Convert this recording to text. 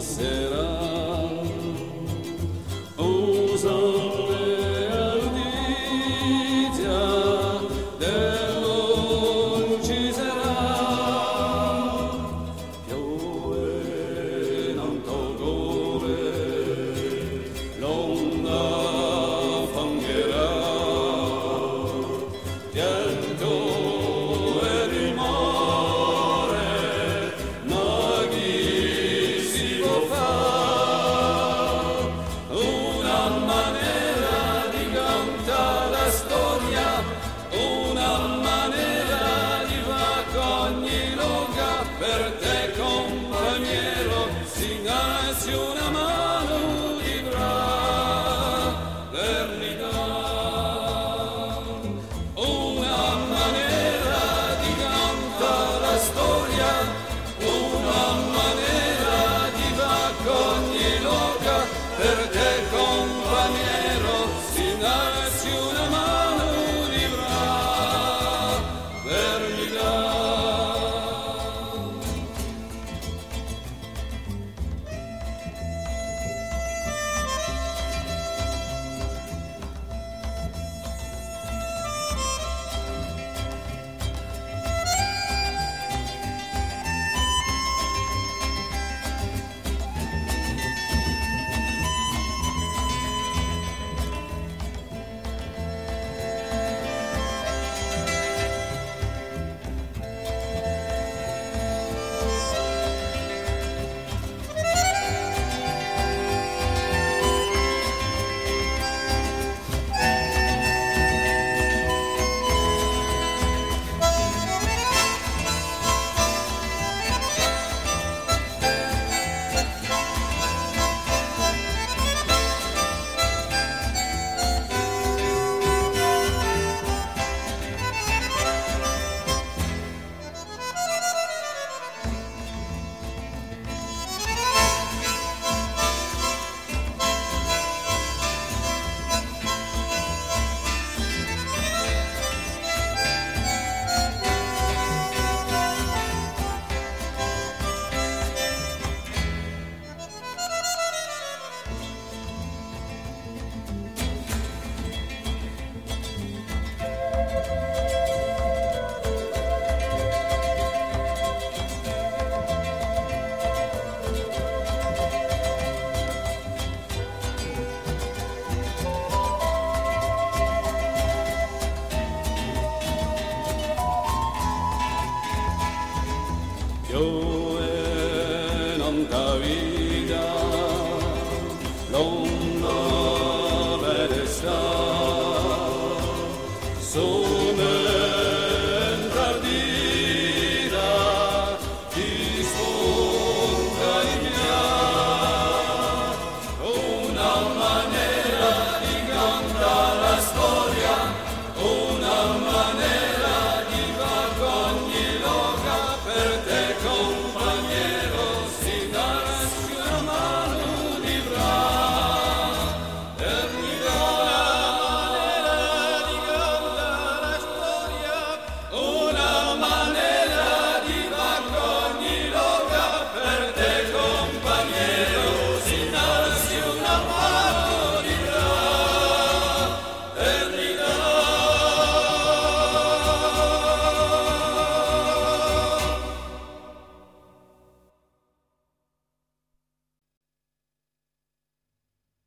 Será? la vida, longa merece.